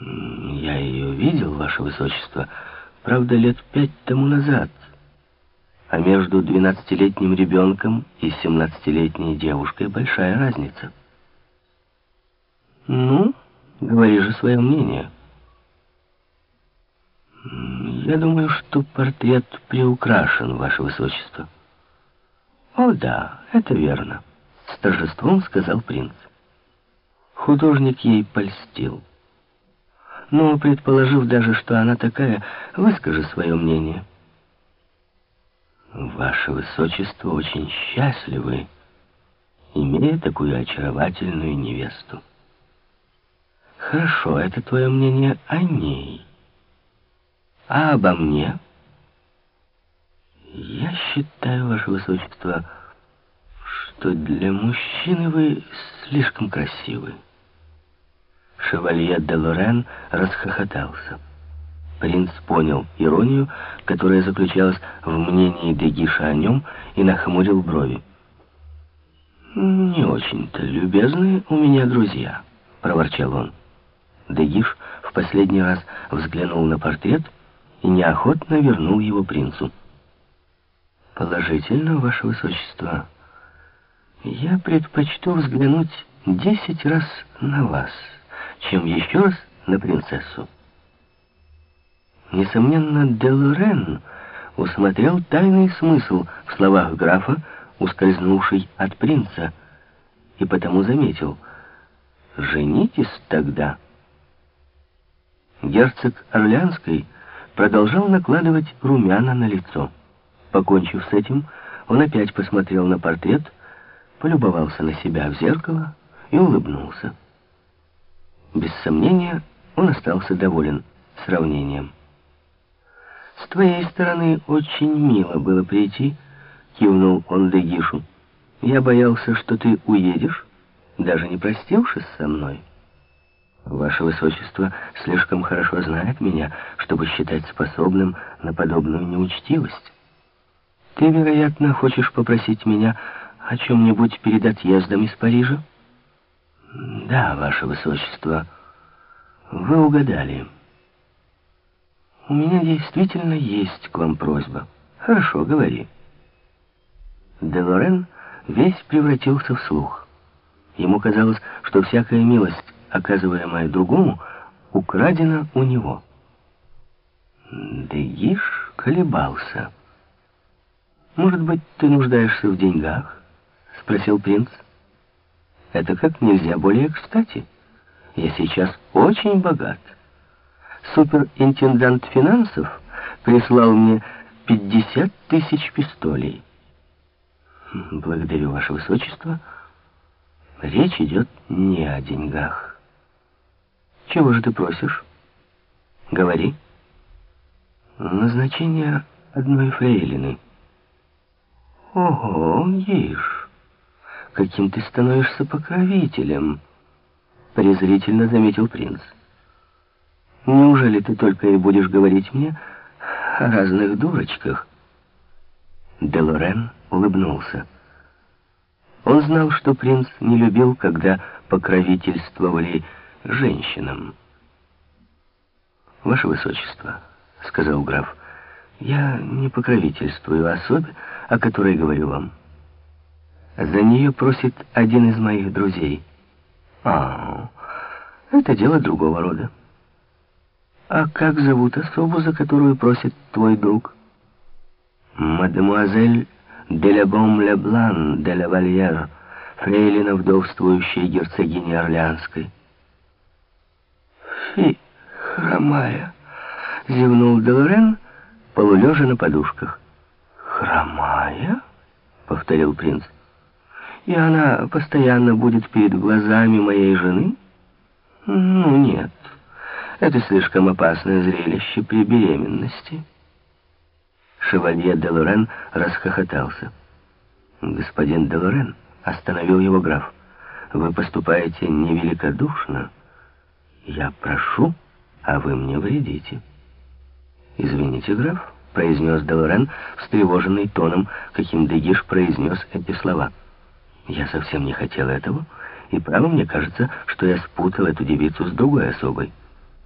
Я ее видел, ваше высочество, правда, лет пять тому назад. А между двенадцатилетним ребенком и семнадцатилетней девушкой большая разница. Ну, говори же свое мнение. Я думаю, что портрет приукрашен, ваше высочество. О, да, это верно, с торжеством сказал принц. Художник ей польстил. Но, предположив даже, что она такая, выскажи свое мнение. Ваше Высочество очень счастливы, имея такую очаровательную невесту. Хорошо, это твое мнение о ней. А обо мне? Я считаю, Ваше Высочество, что для мужчины вы слишком красивы. Шевалье де Лорен расхохотался. Принц понял иронию, которая заключалась в мнении Дегиша о нем, и нахмурил брови. «Не очень-то любезные у меня друзья», — проворчал он. Дегиш в последний раз взглянул на портрет и неохотно вернул его принцу. «Положительно, ваше высочество, я предпочту взглянуть десять раз на вас» чем еще раз на принцессу. Несомненно, Делорен усмотрел тайный смысл в словах графа, ускользнувший от принца, и потому заметил «Женитесь тогда». Герцог Орлянский продолжал накладывать румяна на лицо. Покончив с этим, он опять посмотрел на портрет, полюбовался на себя в зеркало и улыбнулся. Без сомнения, он остался доволен сравнением. «С твоей стороны очень мило было прийти», — кивнул он Дегишу. «Я боялся, что ты уедешь, даже не простившись со мной. Ваше Высочество слишком хорошо знает меня, чтобы считать способным на подобную неучтивость. Ты, вероятно, хочешь попросить меня о чем-нибудь перед отъездом из Парижа?» «Да, ваше высочество, вы угадали. У меня действительно есть к вам просьба. Хорошо, говори». Делорен весь превратился в слух. Ему казалось, что всякая милость, оказываемая другому, украдена у него. Дегиш колебался. «Может быть, ты нуждаешься в деньгах?» — спросил принц. Это как нельзя более кстати. Я сейчас очень богат. Суперинтендант финансов прислал мне 50 тысяч пистолей. Благодарю, Ваше Высочество. Речь идет не о деньгах. Чего же ты просишь? Говори. Назначение одной фрейлины. Ого, ешь каким ты становишься покровителем», — презрительно заметил принц. «Неужели ты только и будешь говорить мне о разных дурочках?» Делорен улыбнулся. Он знал, что принц не любил, когда покровительствовали женщинам. «Ваше Высочество», — сказал граф, — «я не покровительствую особе, о которой говорю вам». За нее просит один из моих друзей. А, это дело другого рода. А как зовут особу, за которую просит твой друг? Мадемуазель Делябом Леблан де Лавальер, фрейлина вдовствующей герцогини Орлеанской. Фи, хромая, зевнул Делорен, полулежа на подушках. «Хромая?» — повторил принц и она постоянно будет перед глазами моей жены? Ну, нет. Это слишком опасное зрелище при беременности. Шевалье де Лорен расхохотался. Господин де Лорен остановил его граф. Вы поступаете невеликодушно. Я прошу, а вы мне вредите. Извините, граф, произнес де Лорен, встревоженный тоном, каким Дегиш произнес эти слова. Я совсем не хотел этого, и право мне кажется, что я спутал эту девицу с другой особой.